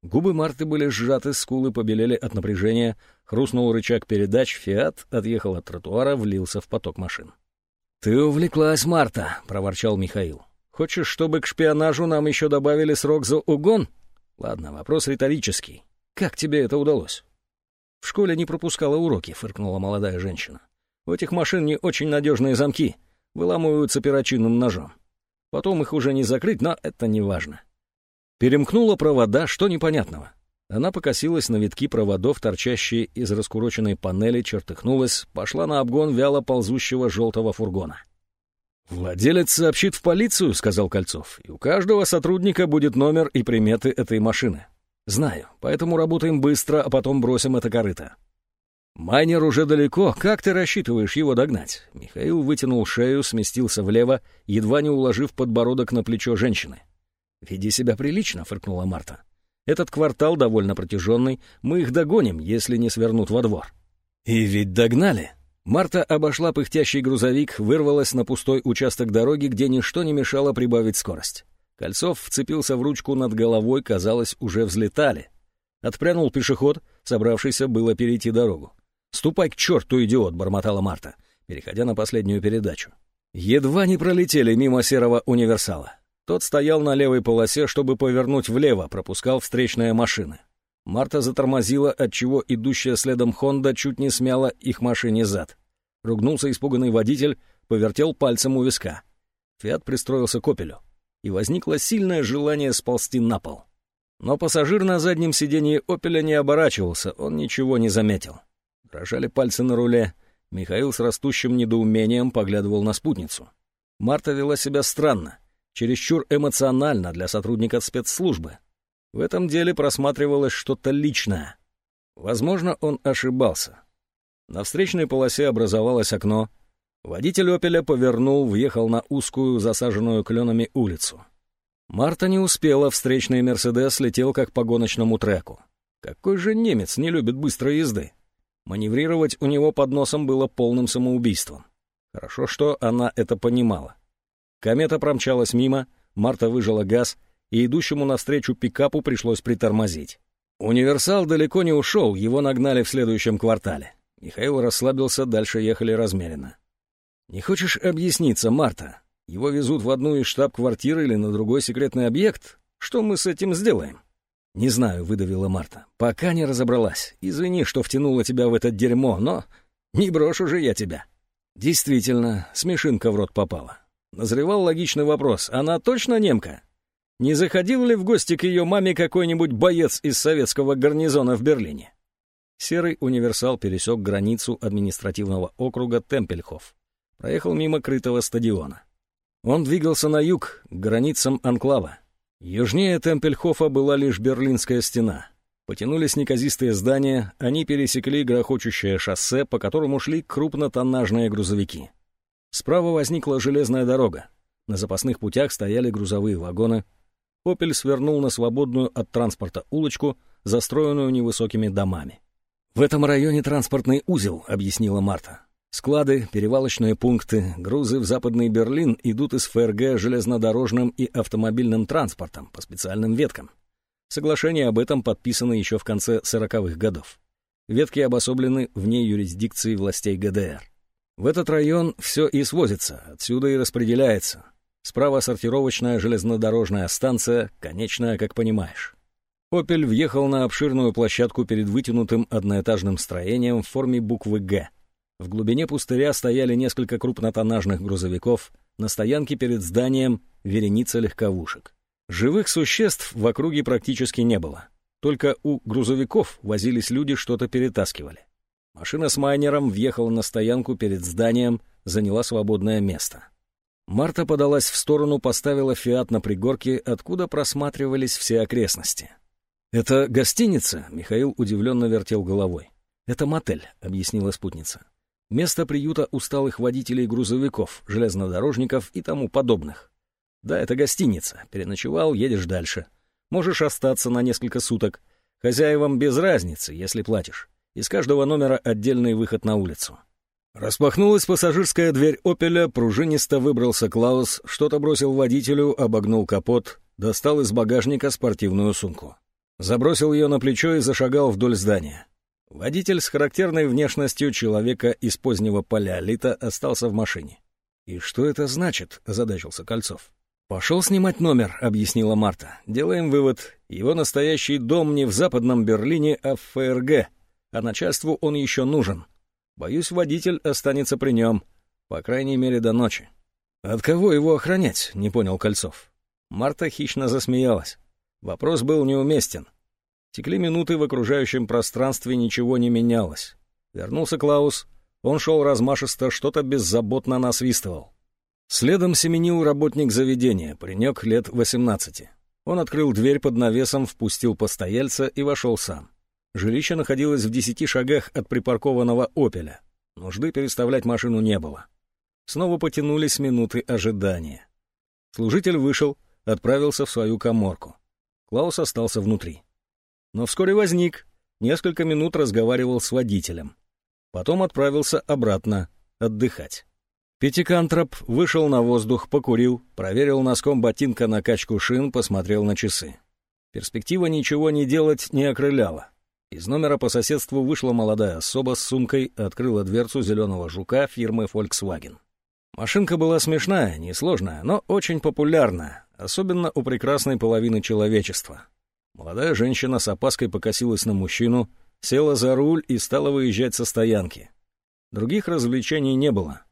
Губы Марты были сжаты, скулы побелели от напряжения, хрустнул рычаг передач, «Фиат» отъехал от тротуара, влился в поток машин. «Ты увлеклась, Марта», — проворчал Михаил. «Хочешь, чтобы к шпионажу нам еще добавили срок за угон?» «Ладно, вопрос риторический. Как тебе это удалось?» «В школе не пропускала уроки», — фыркнула молодая женщина. «У этих машин не очень надежные замки, выламываются перочинным ножом. Потом их уже не закрыть, но это не важно. Перемкнула провода, что непонятного. Она покосилась на витки проводов, торчащие из раскуроченной панели, чертыхнулась, пошла на обгон вяло ползущего желтого фургона. «Владелец сообщит в полицию», — сказал Кольцов, «и у каждого сотрудника будет номер и приметы этой машины. Знаю, поэтому работаем быстро, а потом бросим это корыто». «Майнер уже далеко, как ты рассчитываешь его догнать?» Михаил вытянул шею, сместился влево, едва не уложив подбородок на плечо женщины. «Веди себя прилично», — фыркнула Марта. «Этот квартал довольно протяженный, мы их догоним, если не свернут во двор». «И ведь догнали!» Марта обошла пыхтящий грузовик, вырвалась на пустой участок дороги, где ничто не мешало прибавить скорость. Кольцов вцепился в ручку над головой, казалось, уже взлетали. Отпрянул пешеход, собравшийся было перейти дорогу. «Ступай к черту, идиот!» — бормотала Марта, переходя на последнюю передачу. Едва не пролетели мимо серого универсала. Тот стоял на левой полосе, чтобы повернуть влево, пропускал встречные машины. Марта затормозила, отчего идущая следом Хонда чуть не смяла их машине зад. Ругнулся испуганный водитель, повертел пальцем у виска. Фиат пристроился к опелю, и возникло сильное желание сползти на пол. Но пассажир на заднем сиденье опеля не оборачивался, он ничего не заметил. Дрожали пальцы на руле. Михаил с растущим недоумением поглядывал на спутницу. Марта вела себя странно чересчур эмоционально для сотрудника спецслужбы. В этом деле просматривалось что-то личное. Возможно, он ошибался. На встречной полосе образовалось окно. Водитель «Опеля» повернул, въехал на узкую, засаженную кленами улицу. Марта не успела, встречный «Мерседес» летел как по гоночному треку. Какой же немец не любит быстрой езды? Маневрировать у него под носом было полным самоубийством. Хорошо, что она это понимала. Комета промчалась мимо, Марта выжила газ, и идущему навстречу пикапу пришлось притормозить. Универсал далеко не ушел, его нагнали в следующем квартале. Михаил расслабился, дальше ехали размеренно. «Не хочешь объясниться, Марта? Его везут в одну из штаб-квартир или на другой секретный объект? Что мы с этим сделаем?» «Не знаю», — выдавила Марта. «Пока не разобралась. Извини, что втянула тебя в это дерьмо, но не брошу же я тебя». Действительно, смешинка в рот попала. Назревал логичный вопрос. Она точно немка? Не заходил ли в гости к ее маме какой-нибудь боец из советского гарнизона в Берлине? Серый универсал пересек границу административного округа Темпельхоф. Проехал мимо крытого стадиона. Он двигался на юг, к границам анклава. Южнее Темпельхофа была лишь Берлинская стена. Потянулись неказистые здания, они пересекли грохочущее шоссе, по которому шли крупнотоннажные грузовики. Справа возникла железная дорога. На запасных путях стояли грузовые вагоны. «Опель» свернул на свободную от транспорта улочку, застроенную невысокими домами. «В этом районе транспортный узел», — объяснила Марта. «Склады, перевалочные пункты, грузы в Западный Берлин идут из ФРГ железнодорожным и автомобильным транспортом по специальным веткам. Соглашение об этом подписано еще в конце 40-х годов. Ветки обособлены вне юрисдикции властей ГДР. В этот район все и свозится, отсюда и распределяется. Справа сортировочная железнодорожная станция, конечная, как понимаешь. «Опель» въехал на обширную площадку перед вытянутым одноэтажным строением в форме буквы «Г». В глубине пустыря стояли несколько крупнотоннажных грузовиков, на стоянке перед зданием вереница легковушек. Живых существ в округе практически не было. Только у грузовиков возились люди, что-то перетаскивали. Машина с майнером въехала на стоянку перед зданием, заняла свободное место. Марта подалась в сторону, поставила «Фиат» на пригорке, откуда просматривались все окрестности. «Это гостиница?» — Михаил удивленно вертел головой. «Это мотель», — объяснила спутница. Место приюта усталых водителей грузовиков, железнодорожников и тому подобных. Да, это гостиница. Переночевал, едешь дальше. Можешь остаться на несколько суток. Хозяевам без разницы, если платишь. Из каждого номера отдельный выход на улицу. Распахнулась пассажирская дверь «Опеля», пружинисто выбрался Клаус, что-то бросил водителю, обогнул капот, достал из багажника спортивную сумку. Забросил ее на плечо и зашагал вдоль здания. Водитель с характерной внешностью человека из позднего палеолита остался в машине. «И что это значит?» — озадачился Кольцов. «Пошел снимать номер», — объяснила Марта. «Делаем вывод. Его настоящий дом не в западном Берлине, а в ФРГ. А начальству он еще нужен. Боюсь, водитель останется при нем. По крайней мере, до ночи». «От кого его охранять?» — не понял Кольцов. Марта хищно засмеялась. Вопрос был неуместен. Текли минуты в окружающем пространстве, ничего не менялось. Вернулся Клаус. Он шел размашисто, что-то беззаботно насвистывал. Следом семенил работник заведения, паренек лет 18. Он открыл дверь под навесом, впустил постояльца и вошел сам. Жилище находилось в десяти шагах от припаркованного «Опеля». Нужды переставлять машину не было. Снова потянулись минуты ожидания. Служитель вышел, отправился в свою коморку. Клаус остался внутри. Но вскоре возник, несколько минут разговаривал с водителем. Потом отправился обратно отдыхать. Пятикантроп вышел на воздух, покурил, проверил носком ботинка накачку шин, посмотрел на часы. Перспектива ничего не делать не окрыляла. Из номера по соседству вышла молодая особа с сумкой, открыла дверцу зеленого жука фирмы Volkswagen. Машинка была смешная, несложная, но очень популярная, особенно у прекрасной половины человечества. Молодая женщина с опаской покосилась на мужчину, села за руль и стала выезжать со стоянки. Других развлечений не было.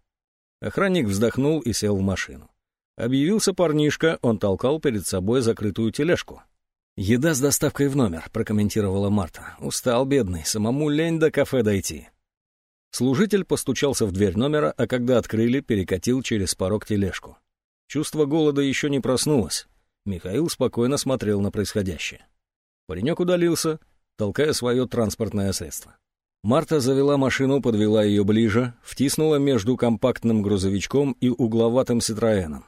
Охранник вздохнул и сел в машину. Объявился парнишка, он толкал перед собой закрытую тележку. «Еда с доставкой в номер», — прокомментировала Марта. «Устал, бедный, самому лень до кафе дойти». Служитель постучался в дверь номера, а когда открыли, перекатил через порог тележку. Чувство голода еще не проснулось. Михаил спокойно смотрел на происходящее. Паренек удалился, толкая свое транспортное средство. Марта завела машину, подвела ее ближе, втиснула между компактным грузовичком и угловатым Ситроэном.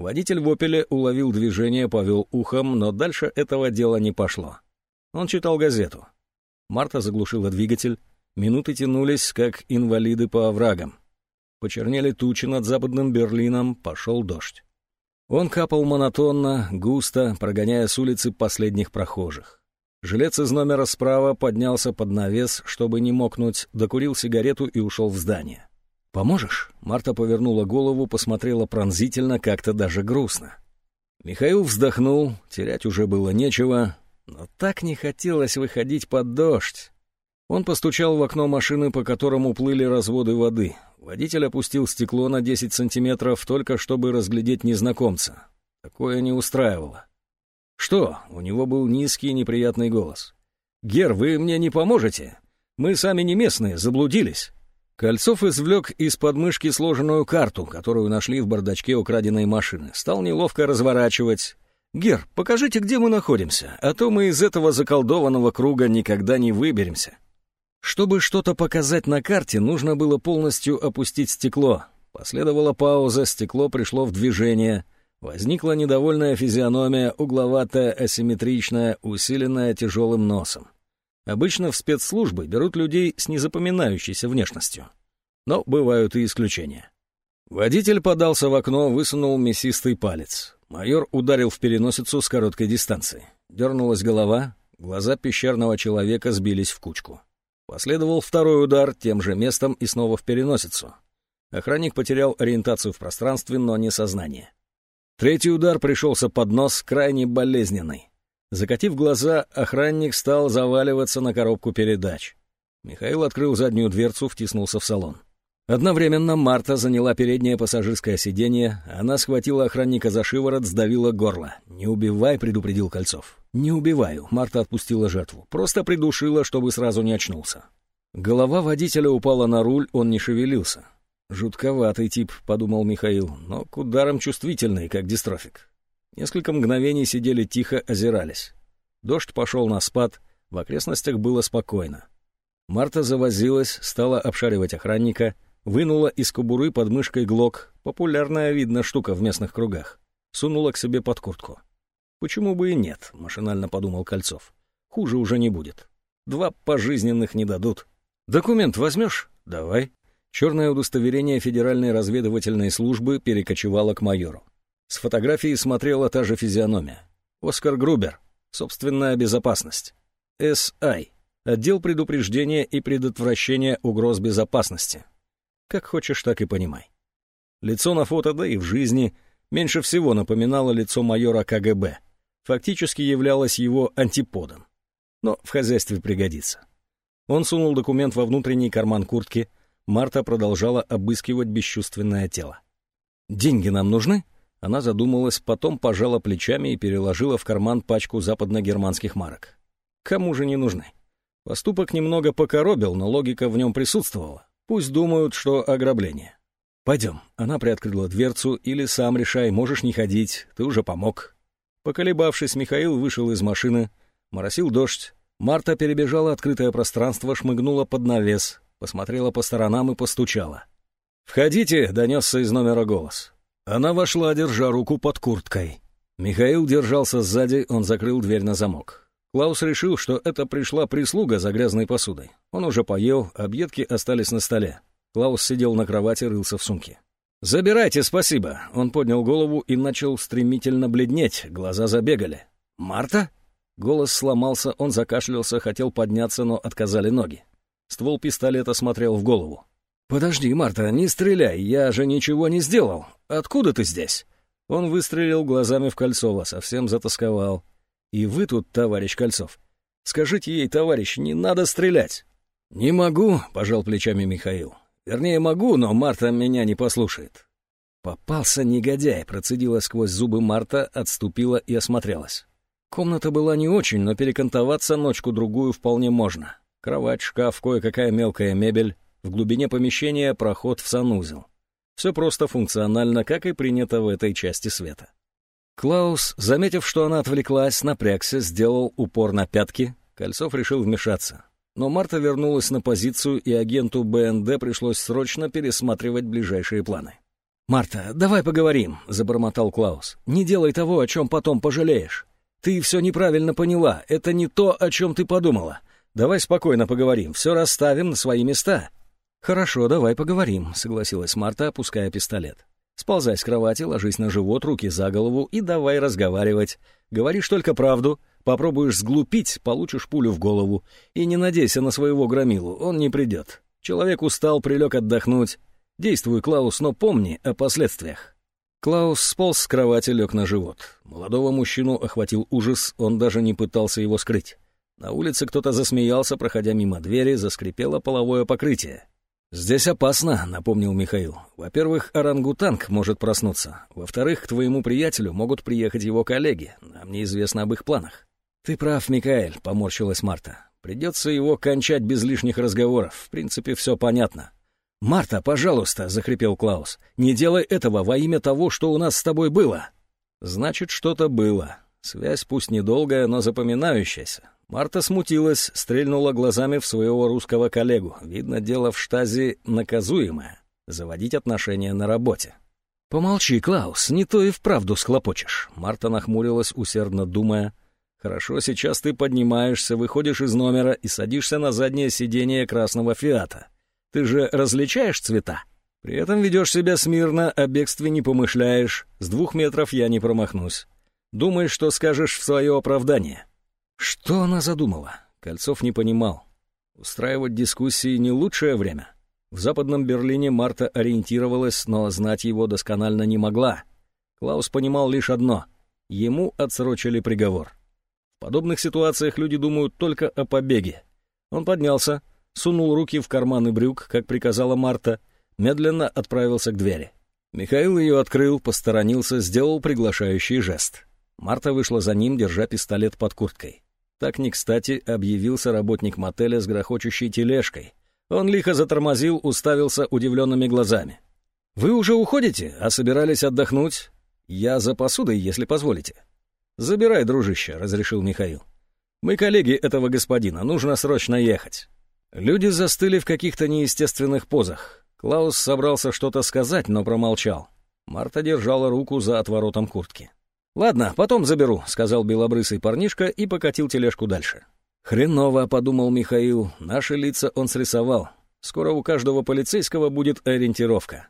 Водитель в «Опеле» уловил движение, повел ухом, но дальше этого дела не пошло. Он читал газету. Марта заглушила двигатель. Минуты тянулись, как инвалиды по оврагам. Почернели тучи над западным Берлином, пошел дождь. Он капал монотонно, густо, прогоняя с улицы последних прохожих. Жилец из номера справа поднялся под навес, чтобы не мокнуть, докурил сигарету и ушел в здание. «Поможешь?» Марта повернула голову, посмотрела пронзительно, как-то даже грустно. Михаил вздохнул, терять уже было нечего, но так не хотелось выходить под дождь. Он постучал в окно машины, по которому плыли разводы воды. Водитель опустил стекло на 10 сантиметров, только чтобы разглядеть незнакомца. Такое не устраивало. «Что?» — у него был низкий неприятный голос. «Гер, вы мне не поможете? Мы сами не местные, заблудились». Кольцов извлек из подмышки сложенную карту, которую нашли в бардачке украденной машины. Стал неловко разворачивать. «Гер, покажите, где мы находимся, а то мы из этого заколдованного круга никогда не выберемся». Чтобы что-то показать на карте, нужно было полностью опустить стекло. Последовала пауза, стекло пришло в движение. Возникла недовольная физиономия, угловатая, асимметричная, усиленная тяжелым носом. Обычно в спецслужбы берут людей с незапоминающейся внешностью. Но бывают и исключения. Водитель подался в окно, высунул мясистый палец. Майор ударил в переносицу с короткой дистанции. Дернулась голова, глаза пещерного человека сбились в кучку. Последовал второй удар тем же местом и снова в переносицу. Охранник потерял ориентацию в пространстве, но не сознание. Третий удар пришелся под нос, крайне болезненный. Закатив глаза, охранник стал заваливаться на коробку передач. Михаил открыл заднюю дверцу, втиснулся в салон. Одновременно Марта заняла переднее пассажирское сиденье, она схватила охранника за шиворот, сдавила горло. «Не убивай», — предупредил Кольцов. «Не убиваю», — Марта отпустила жертву. «Просто придушила, чтобы сразу не очнулся». Голова водителя упала на руль, он не шевелился. «Жутковатый тип», — подумал Михаил, но к ударам чувствительный, как дистрофик. Несколько мгновений сидели тихо, озирались. Дождь пошел на спад, в окрестностях было спокойно. Марта завозилась, стала обшаривать охранника — вынула из кобуры под мышкой глок, популярная, видно, штука в местных кругах, сунула к себе под куртку. «Почему бы и нет?» — машинально подумал Кольцов. «Хуже уже не будет. Два пожизненных не дадут. Документ возьмешь? Давай». Черное удостоверение Федеральной разведывательной службы перекочевало к майору. С фотографии смотрела та же физиономия. Оскар Грубер. Собственная безопасность. САИ. Отдел предупреждения и предотвращения угроз безопасности. Как хочешь, так и понимай. Лицо на фото, да и в жизни, меньше всего напоминало лицо майора КГБ. Фактически являлось его антиподом. Но в хозяйстве пригодится. Он сунул документ во внутренний карман куртки. Марта продолжала обыскивать бесчувственное тело. «Деньги нам нужны?» Она задумалась, потом пожала плечами и переложила в карман пачку западно-германских марок. Кому же не нужны? Поступок немного покоробил, но логика в нем присутствовала. Пусть думают, что ограбление. «Пойдем». Она приоткрыла дверцу. «Или сам решай, можешь не ходить. Ты уже помог». Поколебавшись, Михаил вышел из машины. Моросил дождь. Марта перебежала открытое пространство, шмыгнула под навес, посмотрела по сторонам и постучала. «Входите», — донесся из номера голос. Она вошла, держа руку под курткой. Михаил держался сзади, он закрыл дверь на замок. Клаус решил, что это пришла прислуга за грязной посудой. Он уже поел, объедки остались на столе. Клаус сидел на кровати, рылся в сумке. «Забирайте, спасибо!» Он поднял голову и начал стремительно бледнеть, глаза забегали. «Марта?» Голос сломался, он закашлялся, хотел подняться, но отказали ноги. Ствол пистолета смотрел в голову. «Подожди, Марта, не стреляй, я же ничего не сделал. Откуда ты здесь?» Он выстрелил глазами в Кольцова, совсем затасковал. «И вы тут, товарищ Кольцов. Скажите ей, товарищ, не надо стрелять». «Не могу», — пожал плечами Михаил. «Вернее, могу, но Марта меня не послушает». «Попался негодяй», — процедила сквозь зубы Марта, отступила и осмотрелась. Комната была не очень, но перекантоваться ночку-другую вполне можно. Кровать, шкаф, кое-какая мелкая мебель, в глубине помещения проход в санузел. Все просто функционально, как и принято в этой части света. Клаус, заметив, что она отвлеклась, напрягся, сделал упор на пятки. Кольцов решил вмешаться. Но Марта вернулась на позицию, и агенту БНД пришлось срочно пересматривать ближайшие планы. «Марта, давай поговорим», — забормотал Клаус. «Не делай того, о чем потом пожалеешь. Ты все неправильно поняла, это не то, о чем ты подумала. Давай спокойно поговорим, все расставим на свои места». «Хорошо, давай поговорим», — согласилась Марта, опуская пистолет. «Сползай с кровати, ложись на живот, руки за голову и давай разговаривать. Говоришь только правду, попробуешь сглупить, получишь пулю в голову. И не надейся на своего громилу, он не придет. Человек устал, прилег отдохнуть. Действуй, Клаус, но помни о последствиях». Клаус сполз с кровати, лег на живот. Молодого мужчину охватил ужас, он даже не пытался его скрыть. На улице кто-то засмеялся, проходя мимо двери, заскрипело половое покрытие. «Здесь опасно», — напомнил Михаил. «Во-первых, орангутанг может проснуться. Во-вторых, к твоему приятелю могут приехать его коллеги. Нам неизвестно об их планах». «Ты прав, Микаэль», — поморщилась Марта. «Придется его кончать без лишних разговоров. В принципе, все понятно». «Марта, пожалуйста», — захрипел Клаус, — «не делай этого во имя того, что у нас с тобой было». «Значит, что-то было. Связь пусть недолгая, но запоминающаяся. Марта смутилась, стрельнула глазами в своего русского коллегу. Видно, дело в штазе наказуемое — заводить отношения на работе. «Помолчи, Клаус, не то и вправду схлопочешь». Марта нахмурилась, усердно думая. «Хорошо, сейчас ты поднимаешься, выходишь из номера и садишься на заднее сиденье красного «Фиата». Ты же различаешь цвета? При этом ведешь себя смирно, о бегстве не помышляешь. С двух метров я не промахнусь. Думаешь, что скажешь в свое оправдание?» Что она задумала? Кольцов не понимал. Устраивать дискуссии не лучшее время. В западном Берлине Марта ориентировалась, но знать его досконально не могла. Клаус понимал лишь одно — ему отсрочили приговор. В подобных ситуациях люди думают только о побеге. Он поднялся, сунул руки в карманы брюк, как приказала Марта, медленно отправился к двери. Михаил ее открыл, посторонился, сделал приглашающий жест. Марта вышла за ним, держа пистолет под курткой. Так не кстати объявился работник мотеля с грохочущей тележкой. Он лихо затормозил, уставился удивленными глазами. «Вы уже уходите, а собирались отдохнуть? Я за посудой, если позволите». «Забирай, дружище», — разрешил Михаил. «Мы коллеги этого господина, нужно срочно ехать». Люди застыли в каких-то неестественных позах. Клаус собрался что-то сказать, но промолчал. Марта держала руку за отворотом куртки. «Ладно, потом заберу», — сказал белобрысый парнишка и покатил тележку дальше. «Хреново», — подумал Михаил, — «наши лица он срисовал. Скоро у каждого полицейского будет ориентировка.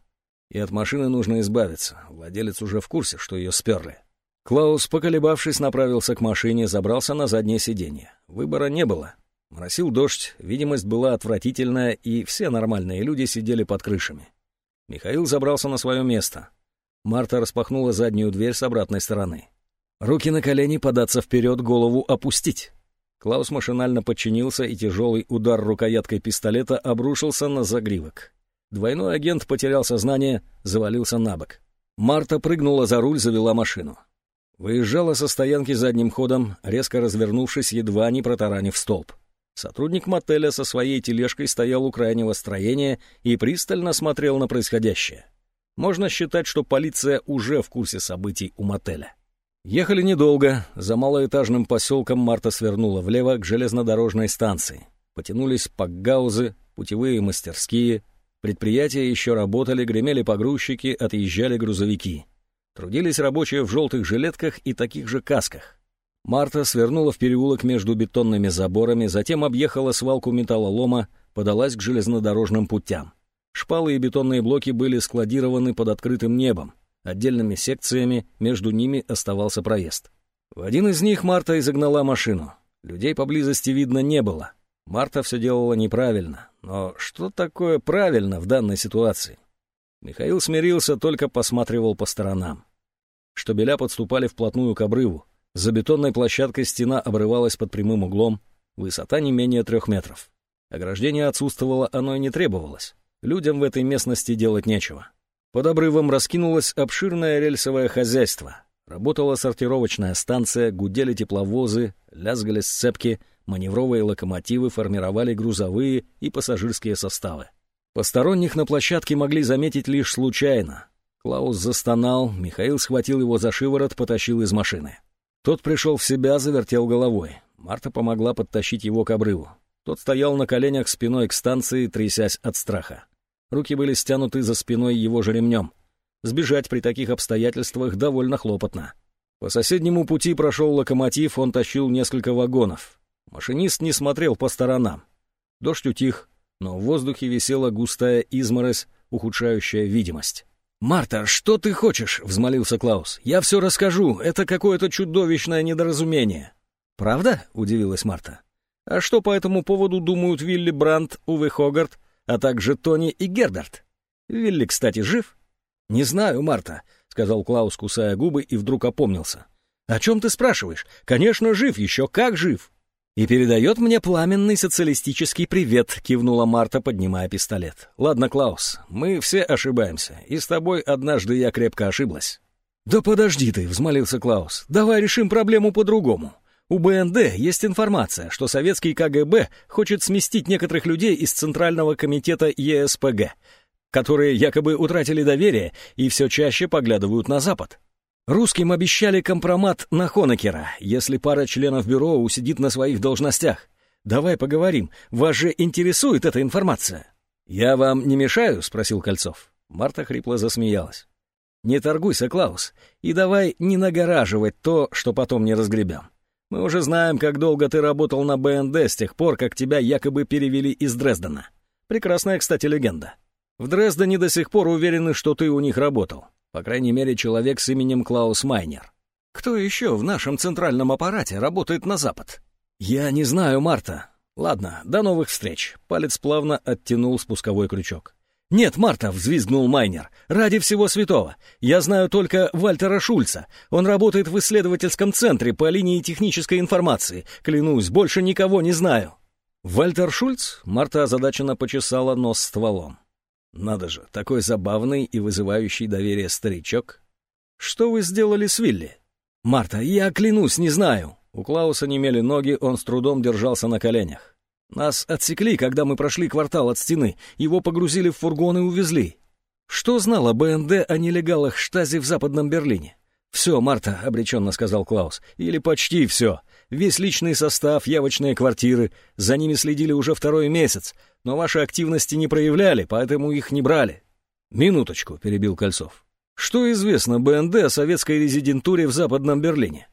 И от машины нужно избавиться. Владелец уже в курсе, что ее сперли». Клаус, поколебавшись, направился к машине, забрался на заднее сиденье. Выбора не было. Моросил дождь, видимость была отвратительная, и все нормальные люди сидели под крышами. Михаил забрался на свое место. Марта распахнула заднюю дверь с обратной стороны. Руки на колени, податься вперед, голову опустить. Клаус машинально подчинился, и тяжелый удар рукояткой пистолета обрушился на загривок. Двойной агент потерял сознание, завалился на бок. Марта прыгнула за руль, завела машину. Выезжала со стоянки задним ходом, резко развернувшись, едва не протаранив столб. Сотрудник мотеля со своей тележкой стоял у крайнего строения и пристально смотрел на происходящее. Можно считать, что полиция уже в курсе событий у мотеля. Ехали недолго. За малоэтажным поселком Марта свернула влево к железнодорожной станции. Потянулись пакгаузы, путевые мастерские. Предприятия еще работали, гремели погрузчики, отъезжали грузовики. Трудились рабочие в желтых жилетках и таких же касках. Марта свернула в переулок между бетонными заборами, затем объехала свалку металлолома, подалась к железнодорожным путям. Шпалы и бетонные блоки были складированы под открытым небом. Отдельными секциями между ними оставался проезд. В один из них Марта изогнала машину. Людей поблизости видно не было. Марта все делала неправильно. Но что такое правильно в данной ситуации? Михаил смирился, только посматривал по сторонам. Штабеля подступали вплотную к обрыву. За бетонной площадкой стена обрывалась под прямым углом, высота не менее трех метров. Ограждение отсутствовало, оно и не требовалось. Людям в этой местности делать нечего. Под обрывом раскинулось обширное рельсовое хозяйство. Работала сортировочная станция, гудели тепловозы, лязгали сцепки, маневровые локомотивы формировали грузовые и пассажирские составы. Посторонних на площадке могли заметить лишь случайно. Клаус застонал, Михаил схватил его за шиворот, потащил из машины. Тот пришел в себя, завертел головой. Марта помогла подтащить его к обрыву. Тот стоял на коленях спиной к станции, трясясь от страха. Руки были стянуты за спиной его же ремнем. Сбежать при таких обстоятельствах довольно хлопотно. По соседнему пути прошел локомотив, он тащил несколько вагонов. Машинист не смотрел по сторонам. Дождь утих, но в воздухе висела густая изморозь, ухудшающая видимость. «Марта, что ты хочешь?» — взмолился Клаус. «Я все расскажу. Это какое-то чудовищное недоразумение». «Правда?» — удивилась Марта. «А что по этому поводу думают Вилли Брандт, Уве Хогарт а также Тони и Герберт. Вилли, кстати, жив? Не знаю, Марта, сказал Клаус, кусая губы, и вдруг опомнился. О чем ты спрашиваешь? Конечно, жив, еще как жив. И передает мне пламенный социалистический привет, кивнула Марта, поднимая пистолет. Ладно, Клаус, мы все ошибаемся, и с тобой однажды я крепко ошиблась. Да подожди ты, взмолился Клаус. Давай решим проблему по-другому. У БНД есть информация, что советский КГБ хочет сместить некоторых людей из Центрального комитета ЕСПГ, которые якобы утратили доверие и все чаще поглядывают на Запад. Русским обещали компромат на Хонекера, если пара членов бюро усидит на своих должностях. Давай поговорим, вас же интересует эта информация. «Я вам не мешаю?» — спросил Кольцов. Марта хрипло засмеялась. «Не торгуйся, Клаус, и давай не нагораживать то, что потом не разгребем. Мы уже знаем, как долго ты работал на БНД с тех пор, как тебя якобы перевели из Дрездена. Прекрасная, кстати, легенда. В Дрездене до сих пор уверены, что ты у них работал. По крайней мере, человек с именем Клаус Майнер. Кто еще в нашем центральном аппарате работает на Запад? Я не знаю, Марта. Ладно, до новых встреч. Палец плавно оттянул спусковой крючок. «Нет, Марта!» — взвизгнул Майнер. «Ради всего святого! Я знаю только Вальтера Шульца. Он работает в исследовательском центре по линии технической информации. Клянусь, больше никого не знаю». «Вальтер Шульц?» — Марта озадаченно почесала нос стволом. «Надо же, такой забавный и вызывающий доверие старичок. Что вы сделали с Вилли?» «Марта, я клянусь, не знаю». У Клауса немели ноги, он с трудом держался на коленях. Нас отсекли, когда мы прошли квартал от стены. Его погрузили в фургон и увезли. Что знала БНД о нелегалах Штази в Западном Берлине? «Все, Марта», — обреченно сказал Клаус. «Или почти все. весь личный состав, явочные квартиры. За ними следили уже второй месяц, но ваши активности не проявляли, поэтому их не брали». «Минуточку», — перебил Кольцов. «Что известно БНД о советской резидентуре в Западном Берлине?»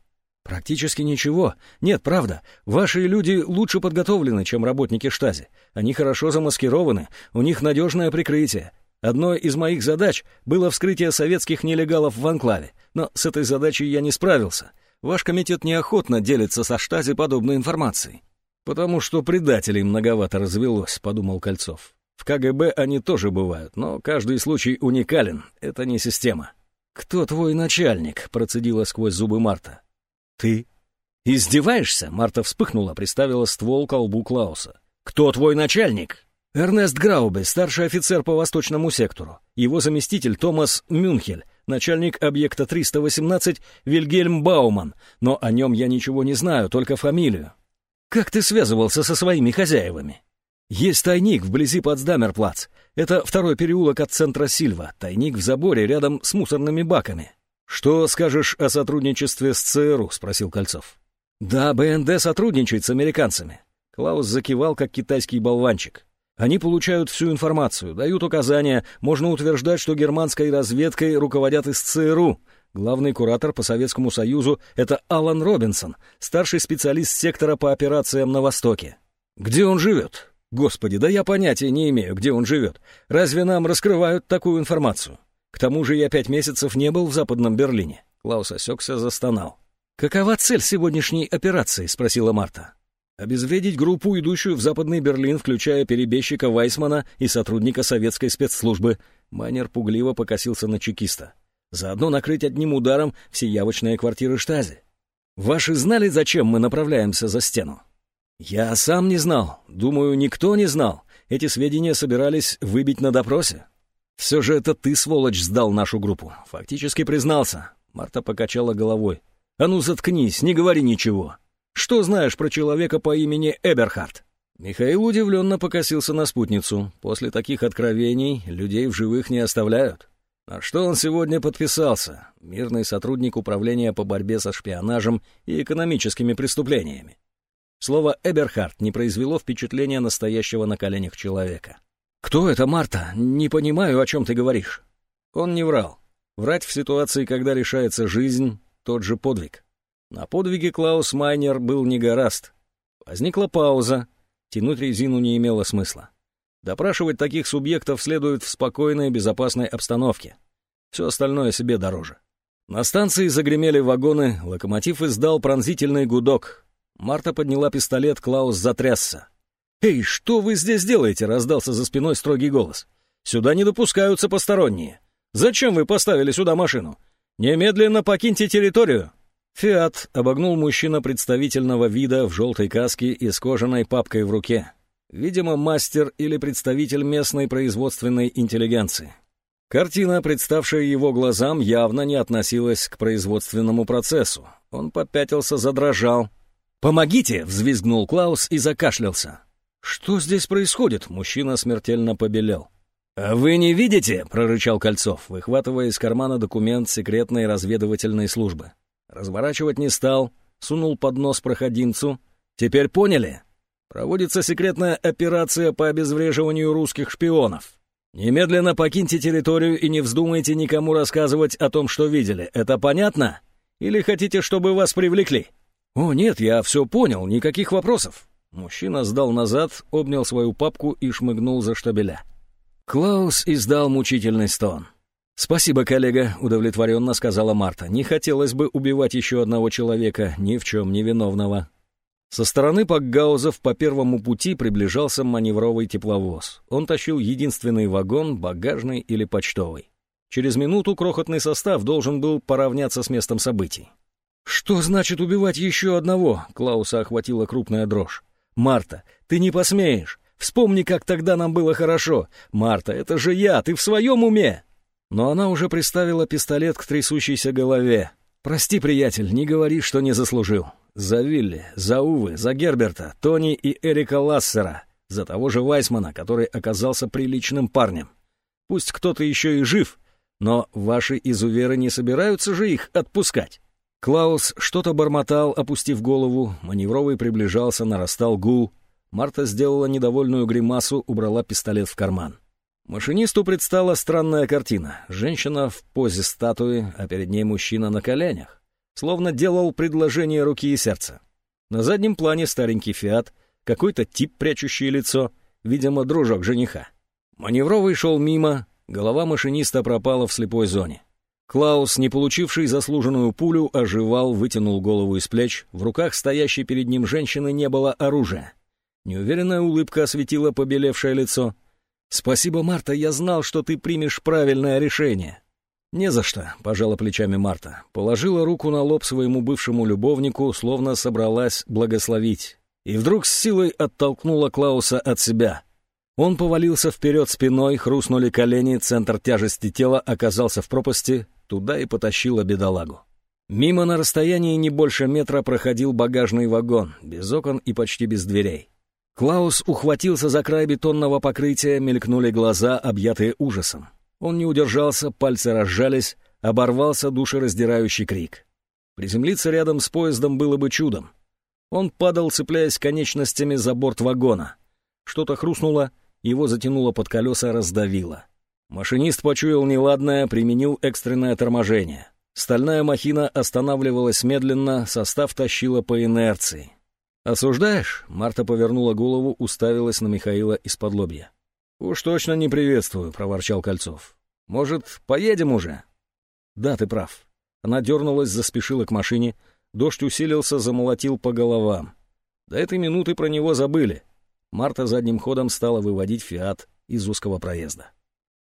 «Практически ничего. Нет, правда. Ваши люди лучше подготовлены, чем работники штази. Они хорошо замаскированы, у них надежное прикрытие. Одной из моих задач было вскрытие советских нелегалов в анклаве, но с этой задачей я не справился. Ваш комитет неохотно делится со штази подобной информацией. «Потому что предателей многовато развелось», — подумал Кольцов. «В КГБ они тоже бывают, но каждый случай уникален, это не система». «Кто твой начальник?» — процедила сквозь зубы Марта. «Ты». «Издеваешься?» — Марта вспыхнула, приставила ствол к колбу Клауса. «Кто твой начальник?» Эрнест Граубе, старший офицер по восточному сектору. Его заместитель Томас Мюнхель, начальник объекта 318 Вильгельм Бауман, но о нем я ничего не знаю, только фамилию. Как ты связывался со своими хозяевами? Есть тайник вблизи Потсдамерплац. Это второй переулок от центра Сильва, тайник в заборе рядом с мусорными баками. Что скажешь о сотрудничестве с ЦРУ? спросил Кольцов. Да, БНД сотрудничает с американцами. Клаус закивал, как китайский болванчик. Они получают всю информацию, дают указания, можно утверждать, что германской разведкой руководят из ЦРУ. Главный куратор по Советскому Союзу — это Алан Робинсон, старший специалист сектора по операциям на Востоке. Где он живет? Господи, да я понятия не имею, где он живет. Разве нам раскрывают такую информацию? К тому же я пять месяцев не был в Западном Берлине. Клаус осекся, застонал. «Какова цель сегодняшней операции?» — спросила Марта. Обезвредить группу, идущую в Западный Берлин, включая перебежчика Вайсмана и сотрудника советской спецслужбы. Майнер пугливо покосился на чекиста. Заодно накрыть одним ударом все явочные квартиры штази. Ваши знали, зачем мы направляемся за стену? Я сам не знал. Думаю, никто не знал. Эти сведения собирались выбить на допросе. Все же это ты, сволочь, сдал нашу группу. Фактически признался. Марта покачала головой. А ну заткнись, не говори ничего. Что знаешь про человека по имени Эберхард?» Михаил удивленно покосился на спутницу. После таких откровений людей в живых не оставляют. А что он сегодня подписался? Мирный сотрудник управления по борьбе со шпионажем и экономическими преступлениями. Слово «Эберхард» не произвело впечатления настоящего на коленях человека. «Кто это, Марта? Не понимаю, о чем ты говоришь». Он не врал. Врать в ситуации, когда решается жизнь, тот же подвиг. На подвиге Клаус Майнер был не гораст. Возникла пауза. Тянуть резину не имело смысла. Допрашивать таких субъектов следует в спокойной, безопасной обстановке. Все остальное себе дороже. На станции загремели вагоны, локомотив издал пронзительный гудок. Марта подняла пистолет, Клаус затрясся. «Эй, что вы здесь делаете?» — раздался за спиной строгий голос. «Сюда не допускаются посторонние. Зачем вы поставили сюда машину? Немедленно покиньте территорию!» «Фиат» обогнул мужчина представительного вида в желтой каске и с кожаной папкой в руке. Видимо, мастер или представитель местной производственной интеллигенции. Картина, представшая его глазам, явно не относилась к производственному процессу. Он попятился, задрожал. «Помогите!» — взвизгнул Клаус и закашлялся. «Что здесь происходит?» — мужчина смертельно побелел. «А вы не видите?» — прорычал Кольцов, выхватывая из кармана документ секретной разведывательной службы. Разворачивать не стал, сунул под нос проходимцу. «Теперь поняли? Проводится секретная операция по обезвреживанию русских шпионов. Немедленно покиньте территорию и не вздумайте никому рассказывать о том, что видели. Это понятно? Или хотите, чтобы вас привлекли?» «О, нет, я все понял, никаких вопросов». Мужчина сдал назад, обнял свою папку и шмыгнул за штабеля. Клаус издал мучительный стон. «Спасибо, коллега», — удовлетворенно сказала Марта. «Не хотелось бы убивать еще одного человека, ни в чем не виновного». Со стороны Пакгаузов по первому пути приближался маневровый тепловоз. Он тащил единственный вагон, багажный или почтовый. Через минуту крохотный состав должен был поравняться с местом событий. «Что значит убивать еще одного?» — Клауса охватила крупная дрожь. «Марта, ты не посмеешь! Вспомни, как тогда нам было хорошо! Марта, это же я! Ты в своем уме!» Но она уже приставила пистолет к трясущейся голове. «Прости, приятель, не говори, что не заслужил. За Вилли, за Увы, за Герберта, Тони и Эрика Лассера, за того же Вайсмана, который оказался приличным парнем. Пусть кто-то еще и жив, но ваши изуверы не собираются же их отпускать». Клаус что-то бормотал, опустив голову, маневровый приближался, нарастал гул. Марта сделала недовольную гримасу, убрала пистолет в карман. Машинисту предстала странная картина. Женщина в позе статуи, а перед ней мужчина на коленях. Словно делал предложение руки и сердца. На заднем плане старенький «Фиат», какой-то тип, прячущий лицо, видимо, дружок жениха. Маневровый шел мимо, голова машиниста пропала в слепой зоне. Клаус, не получивший заслуженную пулю, оживал, вытянул голову из плеч. В руках стоящей перед ним женщины не было оружия. Неуверенная улыбка осветила побелевшее лицо — «Спасибо, Марта, я знал, что ты примешь правильное решение». «Не за что», — пожала плечами Марта. Положила руку на лоб своему бывшему любовнику, словно собралась благословить. И вдруг с силой оттолкнула Клауса от себя. Он повалился вперед спиной, хрустнули колени, центр тяжести тела оказался в пропасти, туда и потащила бедолагу. Мимо на расстоянии не больше метра проходил багажный вагон, без окон и почти без дверей. Клаус ухватился за край бетонного покрытия, мелькнули глаза, объятые ужасом. Он не удержался, пальцы разжались, оборвался душераздирающий крик. Приземлиться рядом с поездом было бы чудом. Он падал, цепляясь конечностями за борт вагона. Что-то хрустнуло, его затянуло под колеса, раздавило. Машинист почуял неладное, применил экстренное торможение. Стальная махина останавливалась медленно, состав тащила по инерции. «Осуждаешь?» — Марта повернула голову, уставилась на Михаила из-под лобья. «Уж точно не приветствую», — проворчал Кольцов. «Может, поедем уже?» «Да, ты прав». Она дернулась, заспешила к машине. Дождь усилился, замолотил по головам. До этой минуты про него забыли. Марта задним ходом стала выводить «Фиат» из узкого проезда.